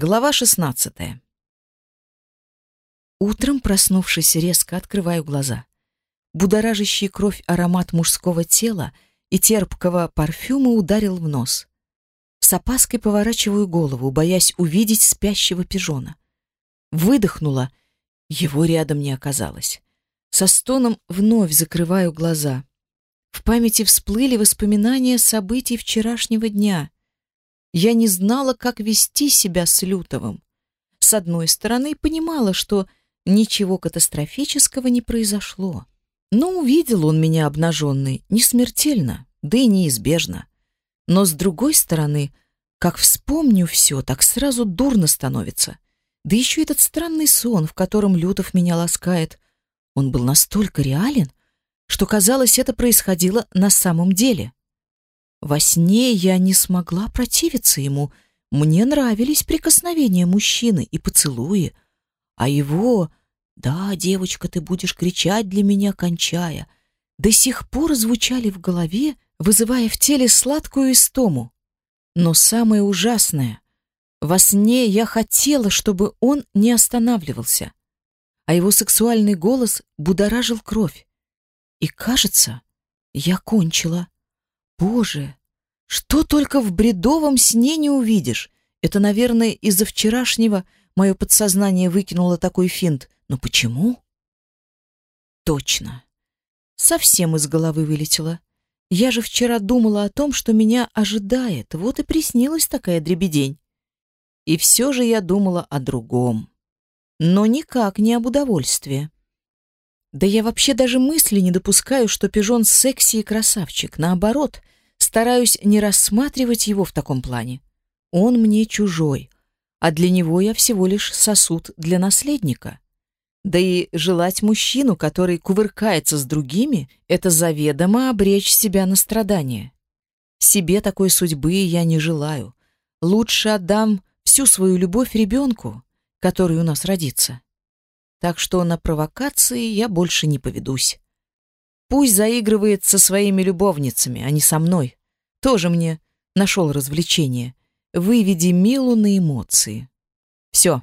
Глава 16. Утром, проснувшись, резко открываю глаза. Будоражащий кровь аромат мужского тела и терпкого парфюма ударил в нос. С опаской поворачиваю голову, боясь увидеть спящего пижона. Выдохнула, его рядом не оказалось. Со стоном вновь закрываю глаза. В памяти всплыли воспоминания событий вчерашнего дня. Я не знала, как вести себя с Лютовым. С одной стороны, понимала, что ничего катастрофического не произошло. Но увидел он меня обнаженной не смертельно, да и неизбежно. Но с другой стороны, как вспомню все, так сразу дурно становится. Да еще этот странный сон, в котором Лютов меня ласкает. Он был настолько реален, что казалось, это происходило на самом деле. Во сне я не смогла противиться ему. Мне нравились прикосновения мужчины и поцелуи, а его «Да, девочка, ты будешь кричать для меня, кончая», до сих пор звучали в голове, вызывая в теле сладкую истому. Но самое ужасное — во сне я хотела, чтобы он не останавливался, а его сексуальный голос будоражил кровь. И, кажется, я кончила. Боже, что только в бредовом сне не увидишь. Это, наверное, из-за вчерашнего мое подсознание выкинуло такой финт. Но почему? Точно. Совсем из головы вылетело. Я же вчера думала о том, что меня ожидает, вот и приснилась такая дребедень. И все же я думала о другом. Но никак не об удовольствии. Да я вообще даже мысли не допускаю, что пижон секси и красавчик. Наоборот, стараюсь не рассматривать его в таком плане. Он мне чужой, а для него я всего лишь сосуд для наследника. Да и желать мужчину, который кувыркается с другими, это заведомо обречь себя на страдания. Себе такой судьбы я не желаю. Лучше отдам всю свою любовь ребенку, который у нас родится. Так что на провокации я больше не поведусь. Пусть заигрывает со своими любовницами, а не со мной. Тоже мне нашел развлечение. Выведи Милу на эмоции. Все,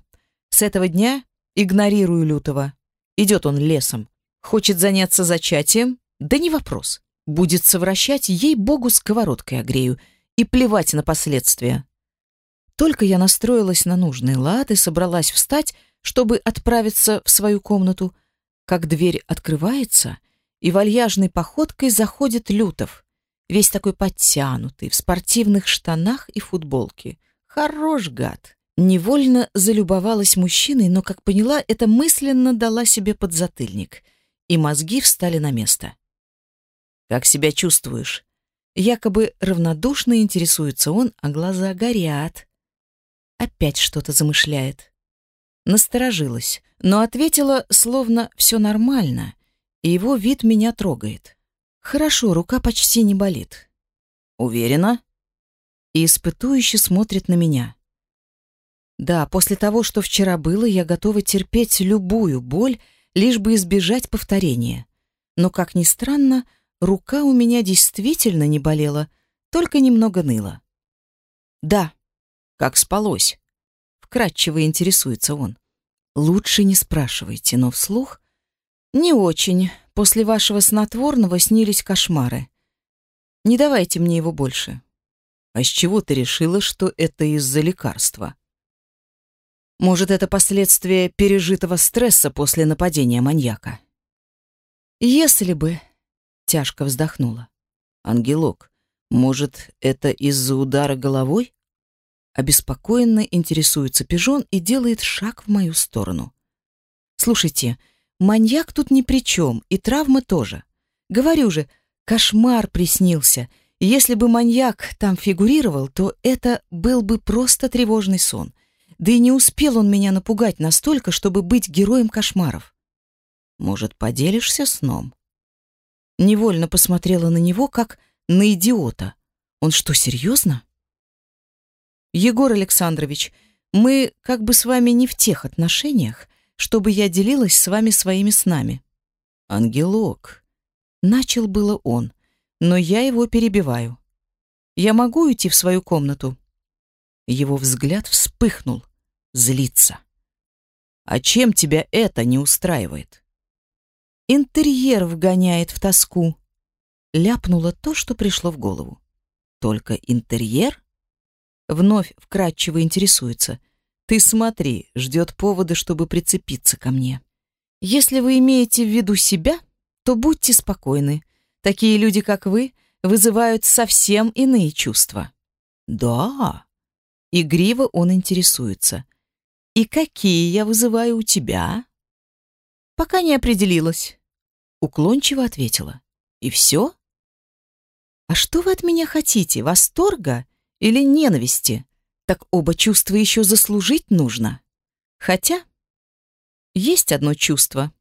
с этого дня Игнорирую Лютого. Идет он лесом. Хочет заняться зачатием? Да не вопрос. Будет совращать, ей-богу, сковородкой огрею. И плевать на последствия. Только я настроилась на нужный лад и собралась встать, чтобы отправиться в свою комнату, как дверь открывается, и вальяжной походкой заходит Лютов, весь такой подтянутый, в спортивных штанах и футболке. Хорош гад. Невольно залюбовалась мужчиной, но, как поняла, это мысленно дала себе подзатыльник, и мозги встали на место. «Как себя чувствуешь?» Якобы равнодушно интересуется он, а глаза горят. Опять что-то замышляет. Насторожилась, но ответила, словно все нормально, и его вид меня трогает. Хорошо, рука почти не болит. Уверена? И испытующе смотрит на меня. Да, после того, что вчера было, я готова терпеть любую боль, лишь бы избежать повторения. Но, как ни странно, рука у меня действительно не болела, только немного ныла. Да, как спалось? Вкратчиво интересуется он. Лучше не спрашивайте, но вслух не очень. После вашего снотворного снились кошмары. Не давайте мне его больше. А с чего ты решила, что это из-за лекарства? Может, это последствия пережитого стресса после нападения маньяка? Если бы... Тяжко вздохнула. Ангелок, может, это из-за удара головой? Обеспокоенно интересуется пижон и делает шаг в мою сторону. Слушайте, маньяк тут ни при чем, и травма тоже. Говорю же, кошмар приснился. Если бы маньяк там фигурировал, то это был бы просто тревожный сон — да и не успел он меня напугать настолько, чтобы быть героем кошмаров. Может, поделишься сном? Невольно посмотрела на него, как на идиота. Он что, серьезно? Егор Александрович, мы как бы с вами не в тех отношениях, чтобы я делилась с вами своими снами. Ангелок. Начал было он, но я его перебиваю. Я могу уйти в свою комнату? Его взгляд вспыхнул. злится. А чем тебя это не устраивает? Интерьер вгоняет в тоску. Ляпнула то, что пришло в голову. Только интерьер? Вновь вкратчиво интересуется. Ты смотри, ждет повода, чтобы прицепиться ко мне. Если вы имеете в виду себя, то будьте спокойны. Такие люди, как вы, вызывают совсем иные чувства. Да. Игриво он интересуется. И какие я вызываю у тебя? Пока не определилась. Уклончиво ответила. И все? А что вы от меня хотите? Восторга или ненависти? Так оба чувства еще заслужить нужно. Хотя есть одно чувство.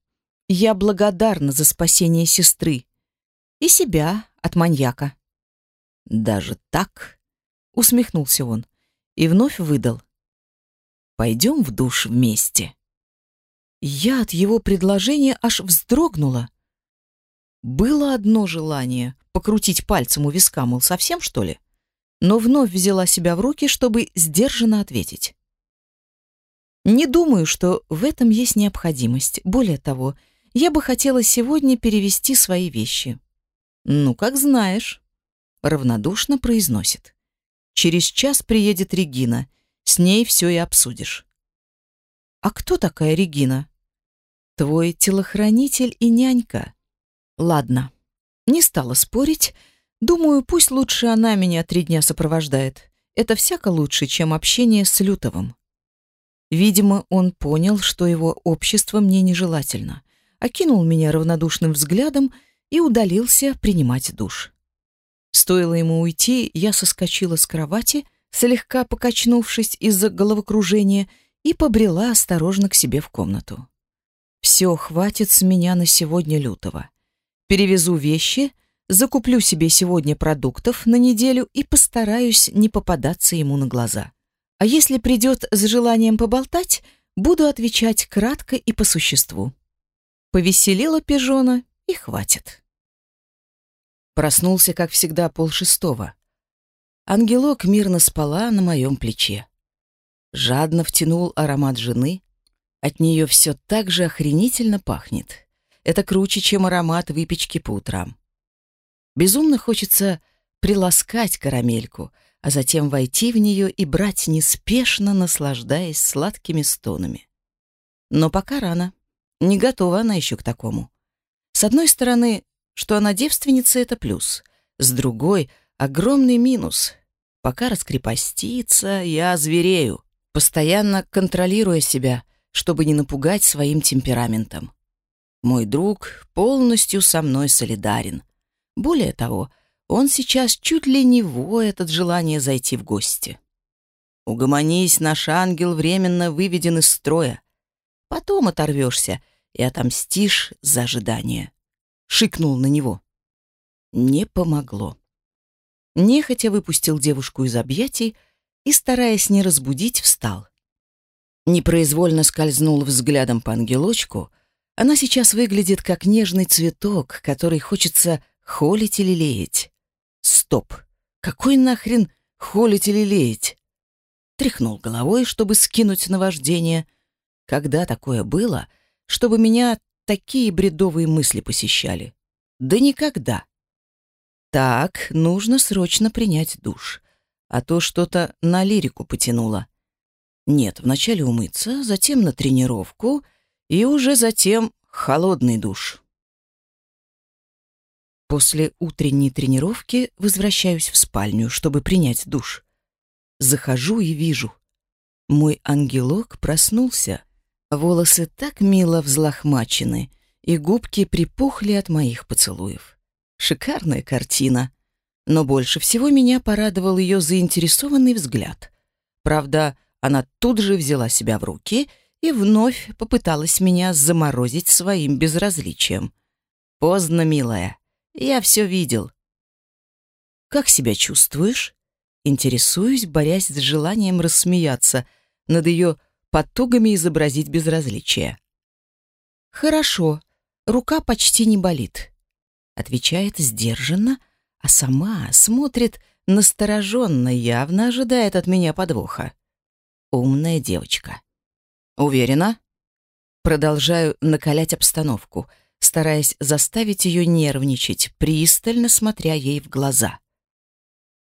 Я благодарна за спасение сестры и себя от маньяка. Даже так? Усмехнулся он и вновь выдал. Пойдем в душ вместе. Я от его предложения аж вздрогнула. Было одно желание — покрутить пальцем у виска, мол, совсем, что ли? Но вновь взяла себя в руки, чтобы сдержанно ответить. Не думаю, что в этом есть необходимость. Более того, я бы хотела сегодня перевести свои вещи. Ну, как знаешь, равнодушно произносит. Через час приедет Регина. С ней все и обсудишь. А кто такая Регина? Твой телохранитель и нянька. Ладно. Не стала спорить. Думаю, пусть лучше она меня три дня сопровождает. Это всяко лучше, чем общение с Лютовым. Видимо, он понял, что его общество мне нежелательно. Окинул меня равнодушным взглядом и удалился принимать душ. Стоило ему уйти, я соскочила с кровати, слегка покачнувшись из-за головокружения, и побрела осторожно к себе в комнату. Все, хватит с меня на сегодня лютого. Перевезу вещи, закуплю себе сегодня продуктов на неделю и постараюсь не попадаться ему на глаза. А если придет с желанием поболтать, буду отвечать кратко и по существу. Повеселила пижона и хватит. Проснулся, как всегда, полшестого. Ангелок мирно спала на моем плече. Жадно втянул аромат жены, от нее все так же охренительно пахнет. Это круче, чем аромат выпечки по утрам. Безумно хочется приласкать карамельку, а затем войти в нее и брать неспешно, наслаждаясь сладкими стонами. Но пока рано. Не готова она еще к такому. С одной стороны, что она девственница — это плюс. С другой — огромный минус. Пока раскрепостится, я зверею, постоянно контролируя себя — чтобы не напугать своим темпераментом. Мой друг полностью со мной солидарен. Более того, он сейчас чуть ли не воет от желания зайти в гости. Угомонись, наш ангел временно выведен из строя. Потом оторвешься и отомстишь за ожидание. Шикнул на него. Не помогло. Нехотя выпустил девушку из объятий и, стараясь не разбудить, встал. Непроизвольно скользнул взглядом по ангелочку. Она сейчас выглядит как нежный цветок, который хочется холить или леять. Стоп! Какой нахрен холить или леять? Тряхнул головой, чтобы скинуть наваждение. Когда такое было, чтобы меня такие бредовые мысли посещали? Да никогда. Так, нужно срочно принять душ. А то что-то на лирику потянуло. Нет, вначале умыться, затем на тренировку и уже затем холодный душ. После утренней тренировки возвращаюсь в спальню, чтобы принять душ. Захожу и вижу. Мой ангелок проснулся. Волосы так мило взлохмачены, и губки припухли от моих поцелуев. Шикарная картина. Но больше всего меня порадовал ее заинтересованный взгляд. Правда, она тут же взяла себя в руки и вновь попыталась меня заморозить своим безразличием. «Поздно, милая. Я все видел». «Как себя чувствуешь?» Интересуюсь, борясь с желанием рассмеяться над ее потугами изобразить безразличие. «Хорошо, рука почти не болит», — отвечает сдержанно, а сама смотрит настороженно, явно ожидает от меня подвоха. Умная девочка. Уверена? Продолжаю накалять обстановку, стараясь заставить ее нервничать, пристально смотря ей в глаза.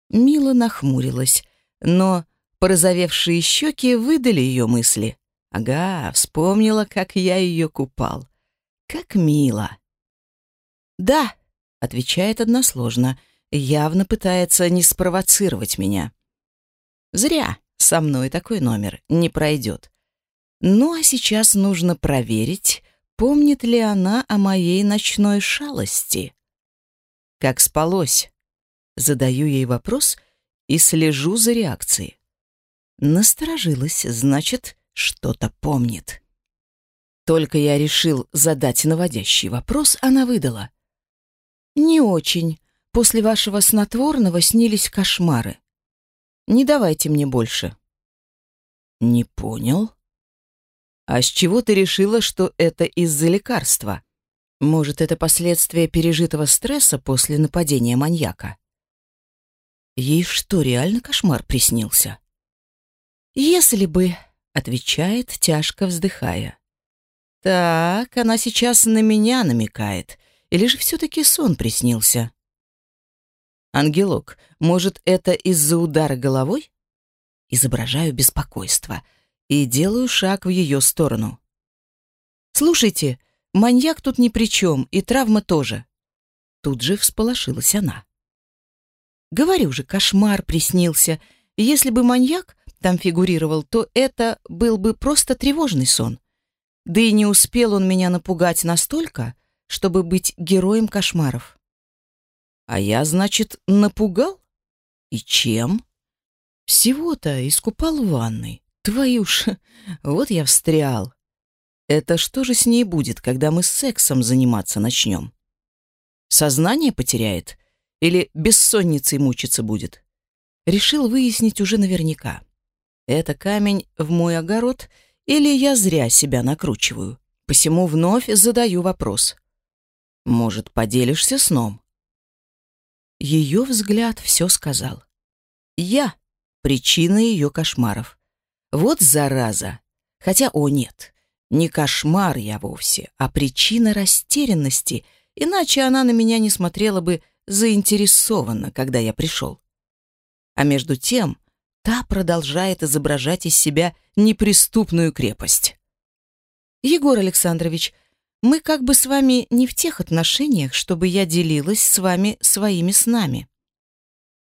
Мила нахмурилась, но порозовевшие щеки выдали ее мысли. Ага, вспомнила, как я ее купал. Как мило. «Да», — отвечает односложно, явно пытается не спровоцировать меня. «Зря со мной такой номер не пройдет. Ну а сейчас нужно проверить, помнит ли она о моей ночной шалости. Как спалось? Задаю ей вопрос и слежу за реакцией. Насторожилась, значит, что-то помнит. Только я решил задать наводящий вопрос, она выдала. «Не очень. После вашего снотворного снились кошмары. Не давайте мне больше». «Не понял», а с чего ты решила, что это из-за лекарства? Может, это последствия пережитого стресса после нападения маньяка? Ей что, реально кошмар приснился? Если бы, отвечает, тяжко вздыхая. Так, она сейчас на меня намекает. Или же все-таки сон приснился? Ангелок, может, это из-за удара головой? Изображаю беспокойство — и делаю шаг в ее сторону. «Слушайте, маньяк тут ни при чем, и травма тоже». Тут же всполошилась она. «Говорю же, кошмар приснился. Если бы маньяк там фигурировал, то это был бы просто тревожный сон. Да и не успел он меня напугать настолько, чтобы быть героем кошмаров». «А я, значит, напугал? И чем?» «Всего-то искупал в ванной. Твою ж, вот я встрял. Это что же с ней будет, когда мы сексом заниматься начнем? Сознание потеряет? Или бессонницей мучиться будет? Решил выяснить уже наверняка. Это камень в мой огород или я зря себя накручиваю? Посему вновь задаю вопрос. Может, поделишься сном? Ее взгляд все сказал. Я — причина ее кошмаров. Вот зараза. Хотя, о нет, не кошмар я вовсе, а причина растерянности, иначе она на меня не смотрела бы заинтересованно, когда я пришел. А между тем, та продолжает изображать из себя неприступную крепость. Егор Александрович, мы как бы с вами не в тех отношениях, чтобы я делилась с вами своими снами.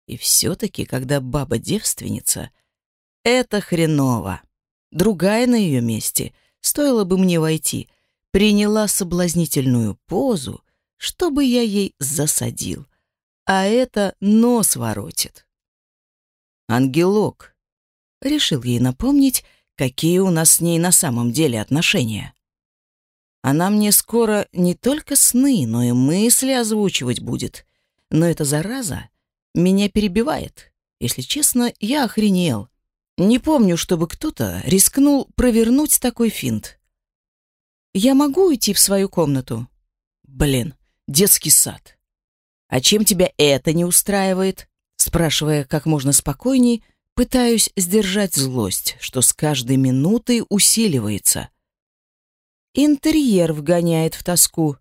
И все-таки, когда баба-девственница — это хреново. Другая на ее месте, стоило бы мне войти, приняла соблазнительную позу, чтобы я ей засадил. А это нос воротит. Ангелок. Решил ей напомнить, какие у нас с ней на самом деле отношения. Она мне скоро не только сны, но и мысли озвучивать будет. Но эта зараза меня перебивает. Если честно, я охренел. Не помню, чтобы кто-то рискнул провернуть такой финт. Я могу уйти в свою комнату? Блин, детский сад. А чем тебя это не устраивает? Спрашивая как можно спокойней, пытаюсь сдержать злость, что с каждой минутой усиливается. Интерьер вгоняет в тоску.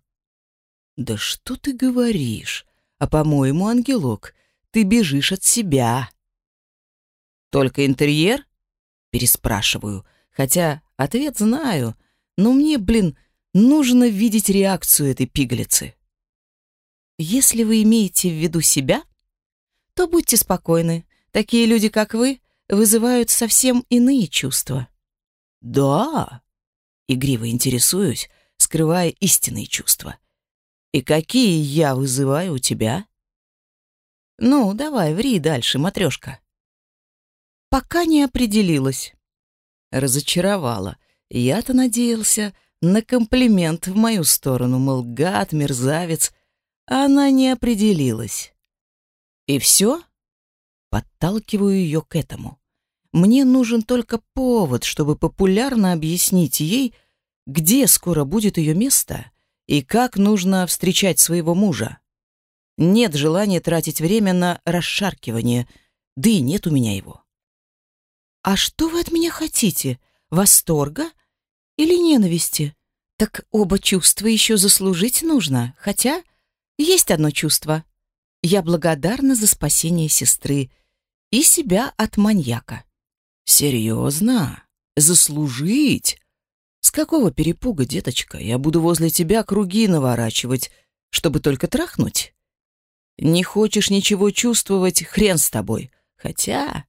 Да что ты говоришь? А по-моему, ангелок, ты бежишь от себя. «Только интерьер?» Переспрашиваю, хотя ответ знаю, но мне, блин, нужно видеть реакцию этой пигалицы. Если вы имеете в виду себя, то будьте спокойны. Такие люди, как вы, вызывают совсем иные чувства. Да, игриво интересуюсь, скрывая истинные чувства. И какие я вызываю у тебя? Ну, давай, ври дальше, матрешка. Пока не определилась. Разочаровала. Я-то надеялся на комплимент в мою сторону, мол, гад, мерзавец. Она не определилась. И все? Подталкиваю ее к этому. Мне нужен только повод, чтобы популярно объяснить ей, где скоро будет ее место и как нужно встречать своего мужа. Нет желания тратить время на расшаркивание, да и нет у меня его. «А что вы от меня хотите? Восторга? или ненависти? Так оба чувства еще заслужить нужно, хотя есть одно чувство. Я благодарна за спасение сестры и себя от маньяка. Серьезно? Заслужить? С какого перепуга, деточка? Я буду возле тебя круги наворачивать, чтобы только трахнуть? Не хочешь ничего чувствовать, хрен с тобой. Хотя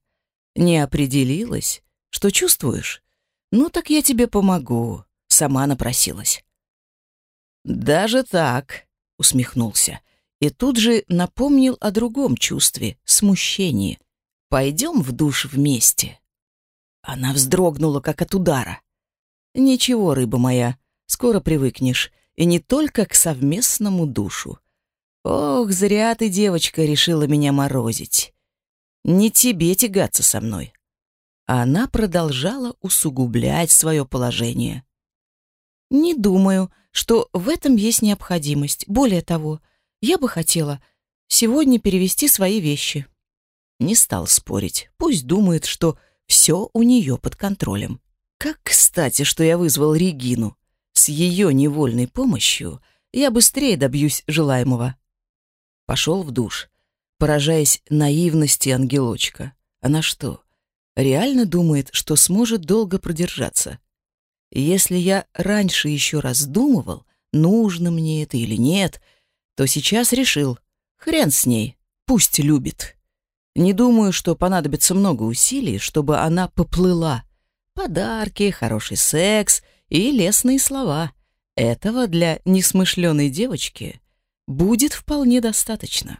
не определилась, что чувствуешь. Ну так я тебе помогу. Сама напросилась. Даже так, усмехнулся. И тут же напомнил о другом чувстве — смущении. Пойдем в душ вместе. Она вздрогнула, как от удара. Ничего, рыба моя, скоро привыкнешь, и не только к совместному душу. Ох, зря ты, девочка, решила меня морозить. Не тебе тягаться со мной. Она продолжала усугублять свое положение. Не думаю, что в этом есть необходимость. Более того, я бы хотела сегодня перевести свои вещи. Не стал спорить. Пусть думает, что все у нее под контролем. Как кстати, что я вызвал Регину. С ее невольной помощью я быстрее добьюсь желаемого. Пошел в душ, поражаясь наивности ангелочка. Она что, реально думает, что сможет долго продержаться? Если я раньше еще раздумывал, нужно мне это или нет, то сейчас решил, хрен с ней, пусть любит. Не думаю, что понадобится много усилий, чтобы она поплыла Подарки, хороший секс и лестные слова. Этого для несмышленой девочки будет вполне достаточно.